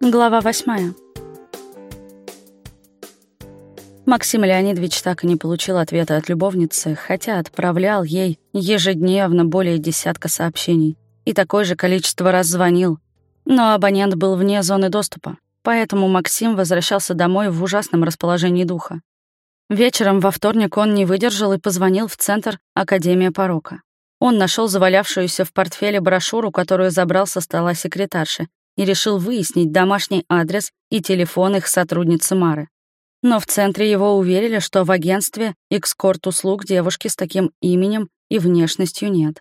Глава восьмая. Максим Леонидович так и не получил ответа от любовницы, хотя отправлял ей ежедневно более десятка сообщений и такое же количество раз звонил. Но абонент был вне зоны доступа, поэтому Максим возвращался домой в ужасном расположении духа. Вечером во вторник он не выдержал и позвонил в центр Академия порока. Он нашел завалявшуюся в портфеле брошюру, которую забрал со стола секретарши, и решил выяснить домашний адрес и телефон их сотрудницы Мары. Но в центре его уверили, что в агентстве экскорт-услуг девушки с таким именем и внешностью нет.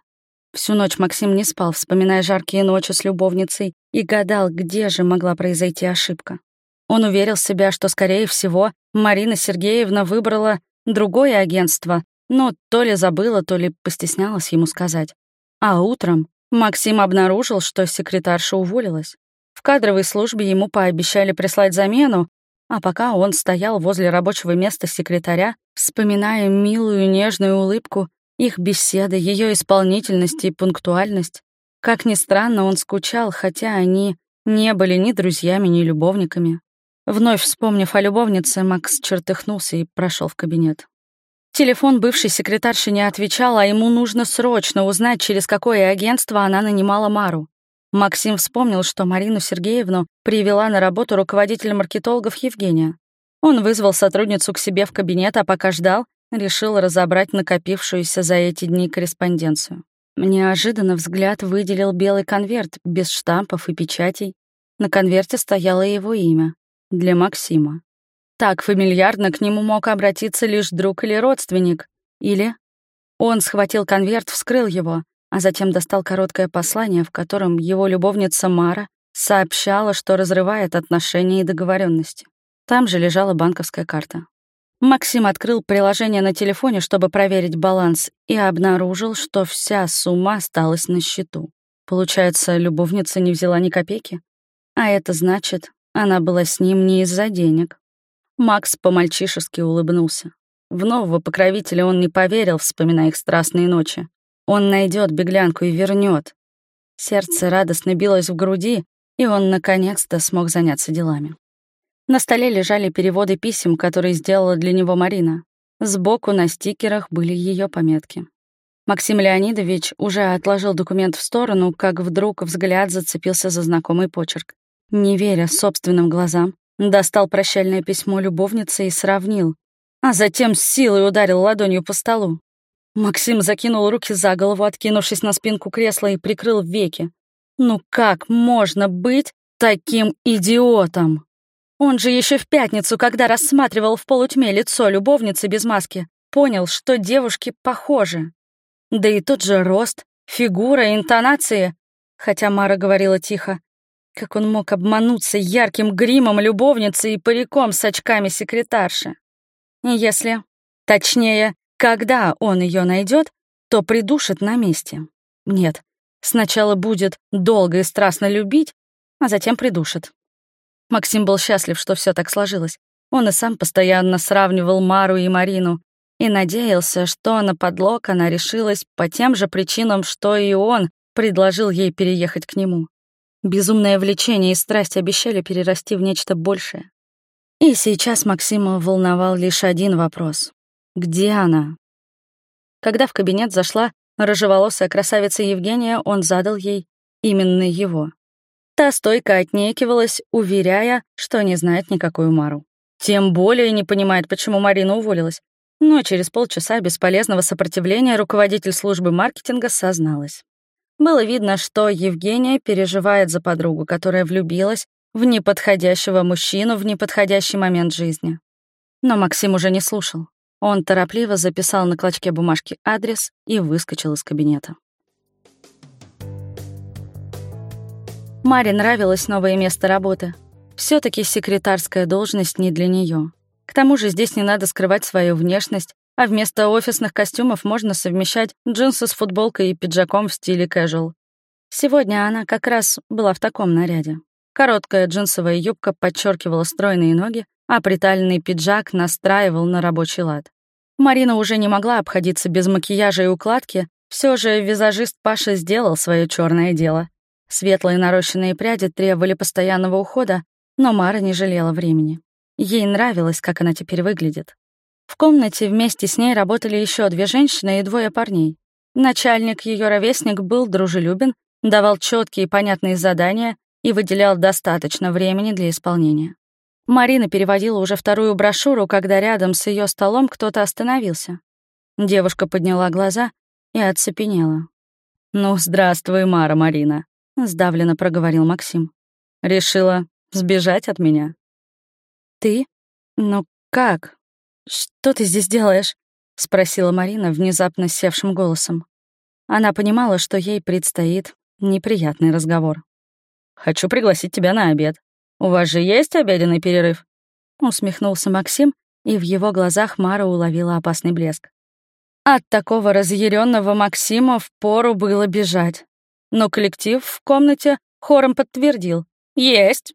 Всю ночь Максим не спал, вспоминая жаркие ночи с любовницей, и гадал, где же могла произойти ошибка. Он уверил себя, что, скорее всего, Марина Сергеевна выбрала другое агентство, но то ли забыла, то ли постеснялась ему сказать. А утром Максим обнаружил, что секретарша уволилась. Кадровой службе ему пообещали прислать замену, а пока он стоял возле рабочего места секретаря, вспоминая милую нежную улыбку, их беседы, ее исполнительность и пунктуальность, как ни странно, он скучал, хотя они не были ни друзьями, ни любовниками. Вновь вспомнив о любовнице, Макс чертыхнулся и прошел в кабинет. Телефон бывшей секретарши не отвечал, а ему нужно срочно узнать, через какое агентство она нанимала Мару. Максим вспомнил, что Марину Сергеевну привела на работу руководитель маркетологов Евгения. Он вызвал сотрудницу к себе в кабинет, а пока ждал, решил разобрать накопившуюся за эти дни корреспонденцию. Неожиданно взгляд выделил белый конверт без штампов и печатей. На конверте стояло его имя — для Максима. Так фамильярно к нему мог обратиться лишь друг или родственник. Или... Он схватил конверт, вскрыл его, а затем достал короткое послание, в котором его любовница Мара сообщала, что разрывает отношения и договоренности. Там же лежала банковская карта. Максим открыл приложение на телефоне, чтобы проверить баланс, и обнаружил, что вся сумма осталась на счету. Получается, любовница не взяла ни копейки? А это значит, она была с ним не из-за денег. Макс по-мальчишески улыбнулся. В нового покровителя он не поверил, вспоминая их страстные ночи. Он найдет беглянку и вернет. Сердце радостно билось в груди, и он наконец-то смог заняться делами. На столе лежали переводы писем, которые сделала для него Марина. Сбоку на стикерах были ее пометки. Максим Леонидович уже отложил документ в сторону, как вдруг взгляд зацепился за знакомый почерк. Не веря собственным глазам, достал прощальное письмо любовницы и сравнил, а затем с силой ударил ладонью по столу. Максим закинул руки за голову, откинувшись на спинку кресла и прикрыл веки. Ну как можно быть таким идиотом? Он же еще в пятницу, когда рассматривал в полутьме лицо любовницы без маски, понял, что девушки похожи. Да и тот же рост, фигура, интонации. Хотя Мара говорила тихо. Как он мог обмануться ярким гримом любовницы и париком с очками секретарши? Если, точнее, когда он ее найдет, то придушит на месте. Нет, сначала будет долго и страстно любить, а затем придушит. Максим был счастлив, что все так сложилось. Он и сам постоянно сравнивал Мару и Марину и надеялся, что на подлог она решилась по тем же причинам, что и он предложил ей переехать к нему. Безумное влечение и страсть обещали перерасти в нечто большее. И сейчас Максима волновал лишь один вопрос. Где она? Когда в кабинет зашла рыжеволосая красавица Евгения, он задал ей именно его. Та стойко отнекивалась, уверяя, что не знает никакую Мару. Тем более не понимает, почему Марина уволилась. Но через полчаса бесполезного сопротивления руководитель службы маркетинга созналась. Было видно, что Евгения переживает за подругу, которая влюбилась в неподходящего мужчину в неподходящий момент жизни. Но Максим уже не слушал. Он торопливо записал на клочке бумажки адрес и выскочил из кабинета. Маре нравилось новое место работы. все таки секретарская должность не для нее. К тому же здесь не надо скрывать свою внешность, а вместо офисных костюмов можно совмещать джинсы с футболкой и пиджаком в стиле casual. Сегодня она как раз была в таком наряде. Короткая джинсовая юбка подчеркивала стройные ноги, а приталенный пиджак настраивал на рабочий лад. Марина уже не могла обходиться без макияжа и укладки, все же визажист Паша сделал свое черное дело. Светлые нарощенные пряди требовали постоянного ухода, но Мара не жалела времени. Ей нравилось, как она теперь выглядит. В комнате вместе с ней работали еще две женщины и двое парней. Начальник, ее ровесник, был дружелюбен, давал четкие и понятные задания и выделял достаточно времени для исполнения. Марина переводила уже вторую брошюру, когда рядом с ее столом кто-то остановился. Девушка подняла глаза и оцепенела. «Ну, здравствуй, Мара Марина», — сдавленно проговорил Максим. «Решила сбежать от меня?» «Ты? Ну как? Что ты здесь делаешь?» — спросила Марина внезапно севшим голосом. Она понимала, что ей предстоит неприятный разговор. «Хочу пригласить тебя на обед. У вас же есть обеденный перерыв?» Усмехнулся Максим, и в его глазах Мара уловила опасный блеск. От такого разъяренного Максима впору было бежать. Но коллектив в комнате хором подтвердил. «Есть!»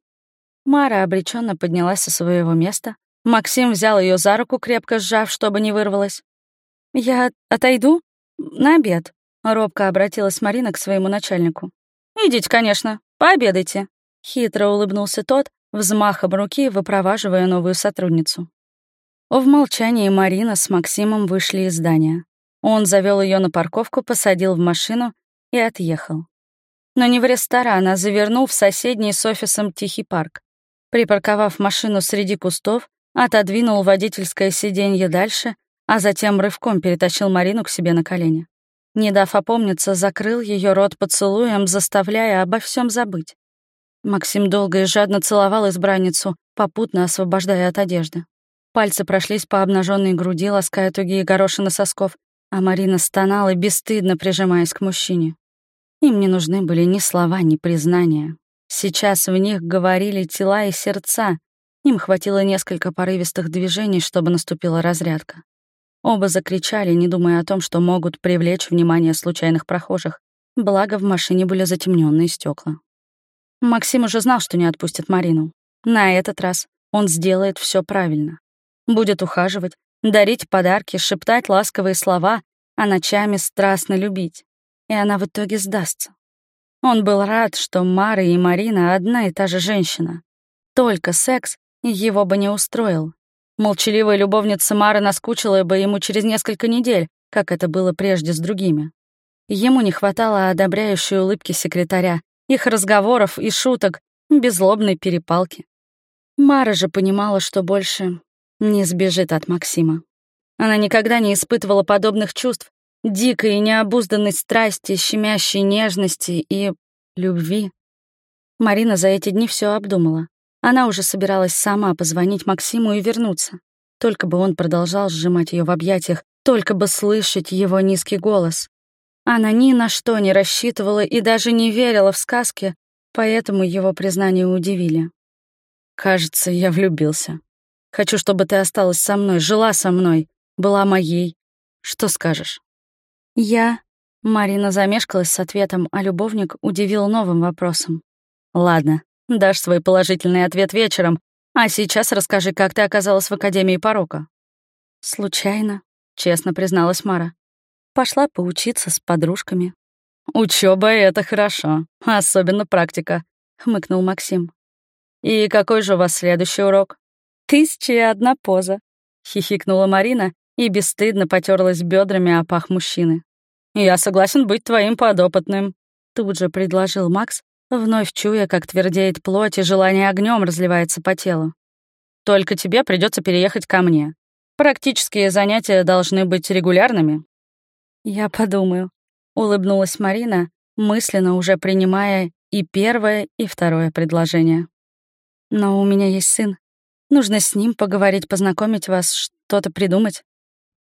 Мара обреченно поднялась со своего места. Максим взял ее за руку, крепко сжав, чтобы не вырвалась. «Я отойду? На обед?» — робко обратилась Марина к своему начальнику. «Идите, конечно, пообедайте», — хитро улыбнулся тот, взмахом руки выпроваживая новую сотрудницу. В молчании Марина с Максимом вышли из здания. Он завел ее на парковку, посадил в машину и отъехал. Но не в ресторан, а завернул в соседний с офисом тихий парк. Припарковав машину среди кустов, отодвинул водительское сиденье дальше, а затем рывком перетащил Марину к себе на колени. Не дав опомниться, закрыл ее рот поцелуем, заставляя обо всем забыть. Максим долго и жадно целовал избранницу, попутно освобождая от одежды. Пальцы прошлись по обнаженной груди, лаская тугие горошины сосков, а Марина стонала, бесстыдно прижимаясь к мужчине. Им не нужны были ни слова, ни признания. Сейчас в них говорили тела и сердца. Им хватило несколько порывистых движений, чтобы наступила разрядка. Оба закричали, не думая о том, что могут привлечь внимание случайных прохожих, благо в машине были затемненные стекла. Максим уже знал, что не отпустит Марину. На этот раз он сделает все правильно. Будет ухаживать, дарить подарки, шептать ласковые слова, а ночами страстно любить. И она в итоге сдастся. Он был рад, что Мара и Марина одна и та же женщина. Только секс его бы не устроил. Молчаливая любовница Мары наскучила бы ему через несколько недель, как это было прежде с другими. Ему не хватало одобряющей улыбки секретаря, их разговоров и шуток, беззлобной перепалки. Мара же понимала, что больше не сбежит от Максима. Она никогда не испытывала подобных чувств, дикой и необузданной страсти, щемящей нежности и любви. Марина за эти дни все обдумала. Она уже собиралась сама позвонить Максиму и вернуться. Только бы он продолжал сжимать ее в объятиях, только бы слышать его низкий голос. Она ни на что не рассчитывала и даже не верила в сказки, поэтому его признания удивили. «Кажется, я влюбился», Хочу, чтобы ты осталась со мной, жила со мной, была моей. Что скажешь?» «Я...» Марина замешкалась с ответом, а любовник удивил новым вопросом. «Ладно, дашь свой положительный ответ вечером, а сейчас расскажи, как ты оказалась в Академии порока». «Случайно», — честно призналась Мара. «Пошла поучиться с подружками». Учеба это хорошо, особенно практика», — хмыкнул Максим. «И какой же у вас следующий урок?» «Тысяча и одна поза», — хихикнула Марина и бесстыдно потерлась бедрами о пах мужчины. «Я согласен быть твоим подопытным», — тут же предложил Макс, вновь чуя, как твердеет плоть и желание огнем разливается по телу. «Только тебе придется переехать ко мне. Практические занятия должны быть регулярными». «Я подумаю», — улыбнулась Марина, мысленно уже принимая и первое, и второе предложение. «Но у меня есть сын, Нужно с ним поговорить, познакомить вас, что-то придумать».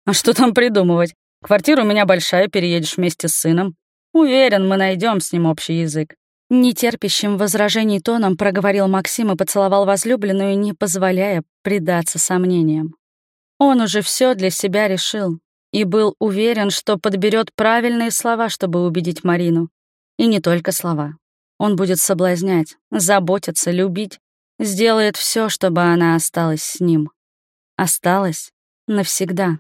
«А что там придумывать? Квартира у меня большая, переедешь вместе с сыном. Уверен, мы найдем с ним общий язык». Нетерпящим возражений тоном проговорил Максим и поцеловал возлюбленную, не позволяя предаться сомнениям. Он уже все для себя решил и был уверен, что подберет правильные слова, чтобы убедить Марину. И не только слова. Он будет соблазнять, заботиться, любить, сделает все, чтобы она осталась с ним. Осталась навсегда.